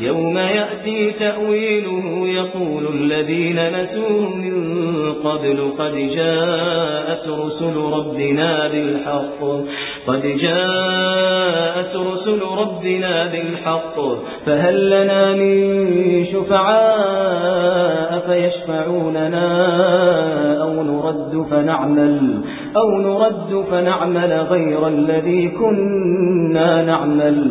يوم يأتي تأويله يقول الذين نسوه من قبل قد جاءت رسل ربنا بالحق. قد جاءت رسل ربنا بالحق. فهل لنا من شفعاء فيشفعوننا أو نرد فنعمل أو نرد فنعمل غير الذي كنا نعمل؟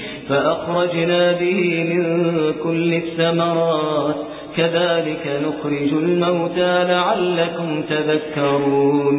فأخرجنا به من كل الثمرات. كذلك نخرج الموتى لعلكم تذكرون.